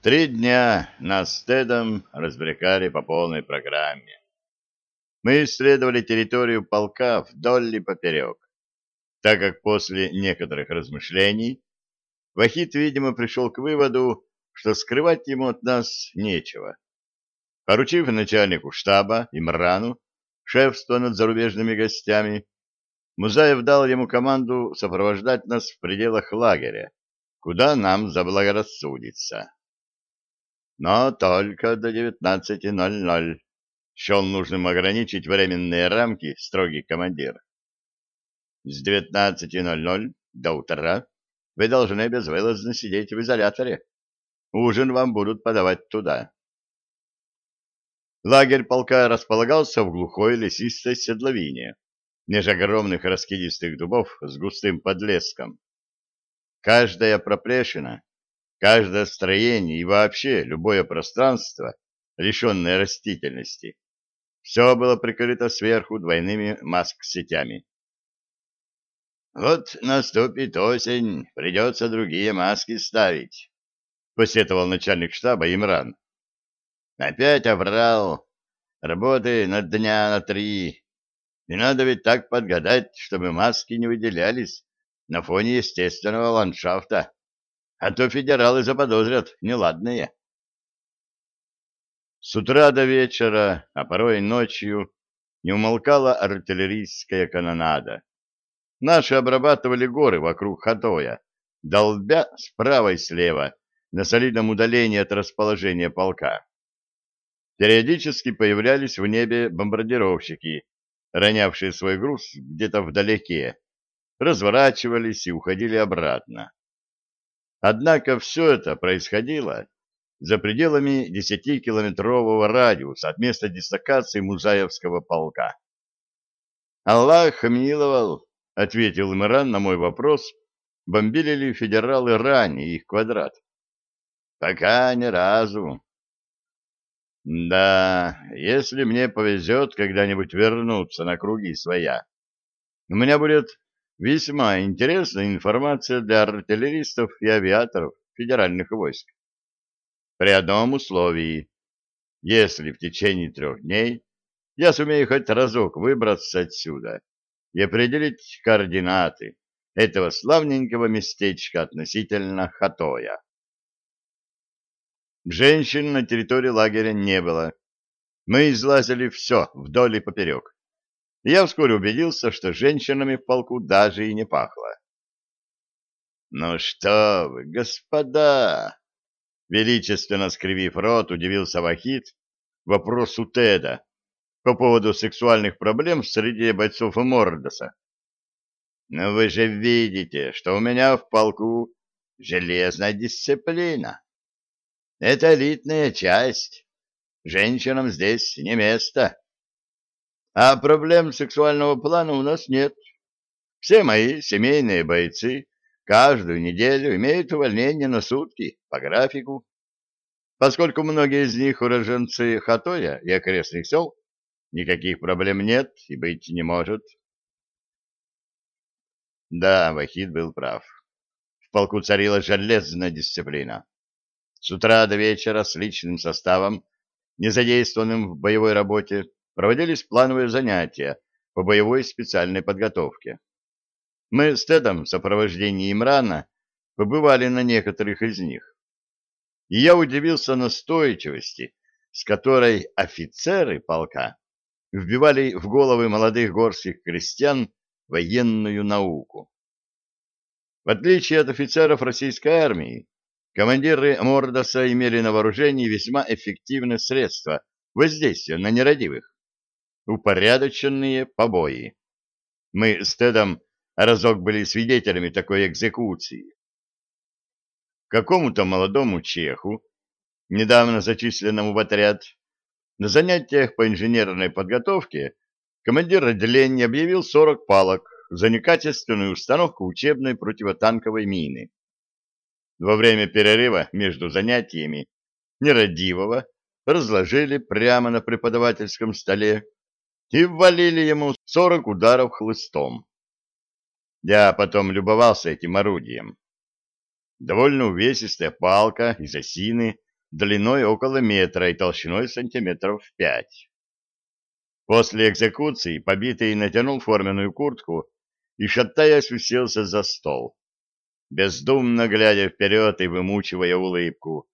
Три дня нас с Тедом развлекали по полной программе. Мы исследовали территорию полка вдоль и поперек, так как после некоторых размышлений Вахид, видимо, пришел к выводу, что скрывать ему от нас нечего. Поручив начальнику штаба Имрану шефство над зарубежными гостями, Музаев дал ему команду сопровождать нас в пределах лагеря, куда нам заблагорассудится. Но только до 19.00. Счел нужным ограничить временные рамки строгий командир. С 19.00 до утра вы должны безвылазно сидеть в изоляторе. Ужин вам будут подавать туда. Лагерь полка располагался в глухой лесистой седловине, меж огромных раскидистых дубов с густым подлеском. Каждая проплешина, каждое строение и вообще любое пространство, лишенное растительности, все было прикрыто сверху двойными маск-сетями. «Вот наступит осень, придется другие маски ставить», — посетовал начальник штаба Имран. «Опять оврал. Работы на дня на три. И надо ведь так подгадать, чтобы маски не выделялись на фоне естественного ландшафта, а то федералы заподозрят неладные». С утра до вечера, а порой и ночью, не умолкала артиллерийская канонада. Наши обрабатывали горы вокруг Хатоя, долбя справа и слева, на солидном удалении от расположения полка. Периодически появлялись в небе бомбардировщики, ронявшие свой груз где-то вдалеке, разворачивались и уходили обратно. Однако все это происходило за пределами десятикилометрового радиуса от места дислокации Музаевского полка. Аллах миловал, — ответил Имран на мой вопрос, бомбили ли федералы ранее их квадрат. — Пока ни разу. — Да, если мне повезет когда-нибудь вернуться на круги своя, у меня будет весьма интересная информация для артиллеристов и авиаторов федеральных войск. При одном условии. Если в течение трех дней я сумею хоть разок выбраться отсюда и определить координаты этого славненького местечка относительно Хатоя. Женщин на территории лагеря не было. Мы излазили все вдоль и поперек. Я вскоре убедился, что женщинами в полку даже и не пахло. «Ну что вы, господа!» Величественно скривив рот, удивился Вахид вопросу Теда, по поводу сексуальных проблем среди бойцов Мордоса. Но вы же видите, что у меня в полку железная дисциплина. Это элитная часть. Женщинам здесь не место. А проблем сексуального плана у нас нет. Все мои семейные бойцы каждую неделю имеют увольнение на сутки по графику. Поскольку многие из них уроженцы Хатоя и окрестных сел, Никаких проблем нет и быть не может. Да, Вахид был прав. В полку царила железная дисциплина. С утра до вечера с личным составом, не задействованным в боевой работе, проводились плановые занятия по боевой специальной подготовке. Мы с Тедом в сопровождении Имрана побывали на некоторых из них. И я удивился настойчивости, с которой офицеры полка вбивали в головы молодых горских крестьян военную науку. В отличие от офицеров российской армии, командиры Мордоса имели на вооружении весьма эффективные средства воздействия на нерадивых. Упорядоченные побои. Мы с Тедом разок были свидетелями такой экзекуции. Какому-то молодому чеху, недавно зачисленному в отряд, на занятиях по инженерной подготовке командир отделения объявил 40 палок за некачественную установку учебной противотанковой мины. Во время перерыва между занятиями нерадивого разложили прямо на преподавательском столе и ввалили ему 40 ударов хлыстом. Я потом любовался этим орудием. Довольно увесистая палка из осины длиной около метра и толщиной сантиметров пять. После экзекуции побитый натянул форменную куртку и, шатаясь, уселся за стол, бездумно глядя вперед и вымучивая улыбку,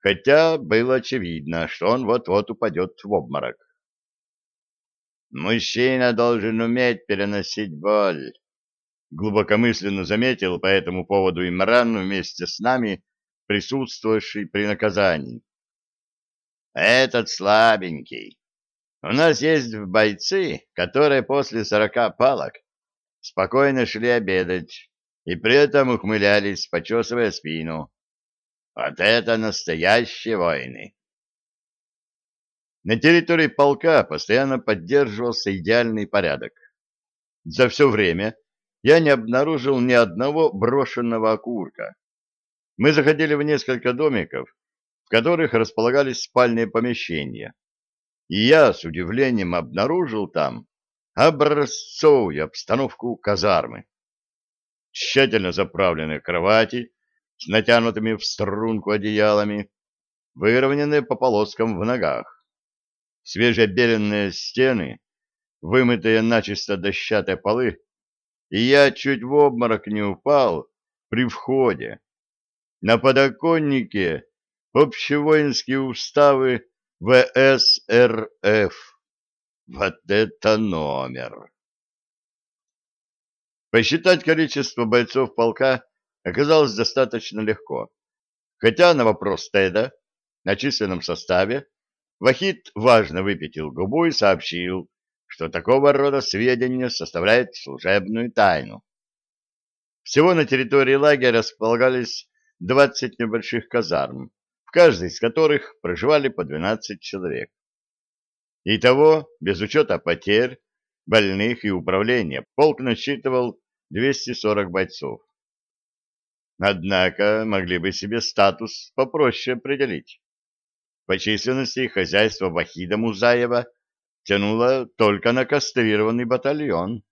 хотя было очевидно, что он вот-вот упадет в обморок. «Мужчина должен уметь переносить боль», — глубокомысленно заметил по этому поводу Имран вместе с нами, присутствовавший при наказании. «Этот слабенький. У нас есть бойцы, которые после сорока палок спокойно шли обедать и при этом ухмылялись, почесывая спину. Вот это настоящие войны!» На территории полка постоянно поддерживался идеальный порядок. За все время я не обнаружил ни одного брошенного окурка. Мы заходили в несколько домиков, в которых располагались спальные помещения, и я с удивлением обнаружил там образцовую обстановку казармы. Тщательно заправленные кровати с натянутыми в струнку одеялами, выровненные по полоскам в ногах свежебеленные стены, вымытые начисто дощатые полы, и я чуть в обморок не упал при входе. На подоконнике общевоинские уставы ВСРФ. Вот это номер! Посчитать количество бойцов полка оказалось достаточно легко. Хотя на вопрос Теда на численном составе Вахид важно выпятил губу и сообщил, что такого рода сведения составляют служебную тайну. Всего на территории лагеря располагались 20 небольших казарм, в каждой из которых проживали по 12 человек. Итого, без учета потерь, больных и управления, полк насчитывал 240 бойцов. Однако могли бы себе статус попроще определить. По численности хозяйство Вахида Музаева тянуло только на кастрированный батальон.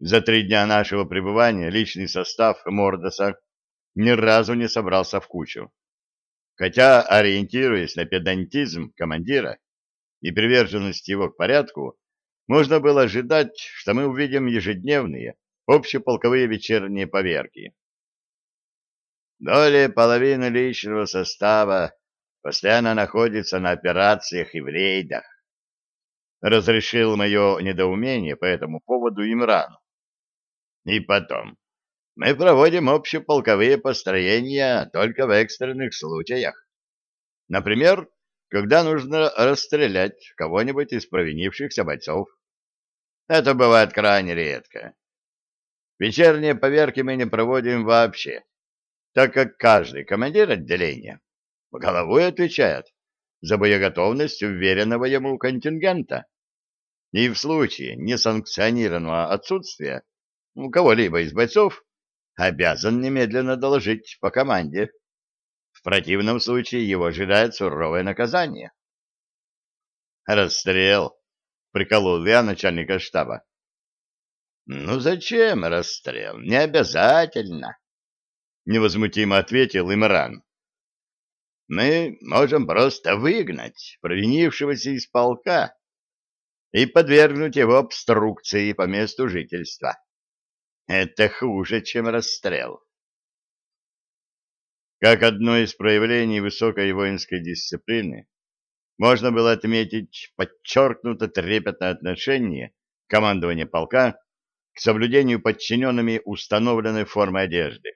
За три дня нашего пребывания личный состав Мордоса ни разу не собрался в кучу. Хотя, ориентируясь на педантизм командира и приверженность его к порядку, можно было ожидать, что мы увидим ежедневные общеполковые вечерние поверки. Доля половины личного состава постоянно находится на операциях и в рейдах. Разрешил мое недоумение по этому поводу Имрану. И потом, мы проводим общеполковые построения только в экстренных случаях. Например, когда нужно расстрелять кого-нибудь из провинившихся бойцов. Это бывает крайне редко. Вечерние поверки мы не проводим вообще, так как каждый командир отделения головой отвечает за боеготовность уверенного ему контингента. И в случае несанкционированного отсутствия у кого-либо из бойцов обязан немедленно доложить по команде. В противном случае его ожидает суровое наказание. «Расстрел!» — приколол я начальника штаба. «Ну зачем расстрел? Не обязательно!» — невозмутимо ответил Имран мы можем просто выгнать провинившегося из полка и подвергнуть его обструкции по месту жительства. Это хуже, чем расстрел. Как одно из проявлений высокой воинской дисциплины, можно было отметить подчеркнуто трепетное отношение командования полка к соблюдению подчиненными установленной формы одежды.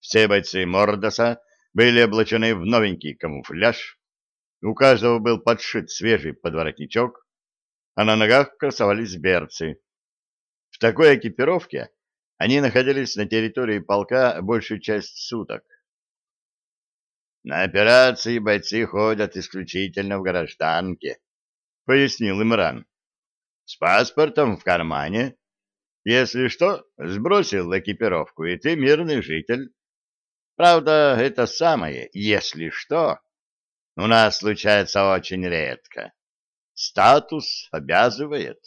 Все бойцы Мордоса были облачены в новенький камуфляж, у каждого был подшит свежий подворотничок, а на ногах красовались берцы. В такой экипировке они находились на территории полка большую часть суток. «На операции бойцы ходят исключительно в гражданке», — пояснил Имран. «С паспортом в кармане. Если что, сбросил экипировку, и ты мирный житель. Правда, это самое, если что, у нас случается очень редко. Статус обязывает.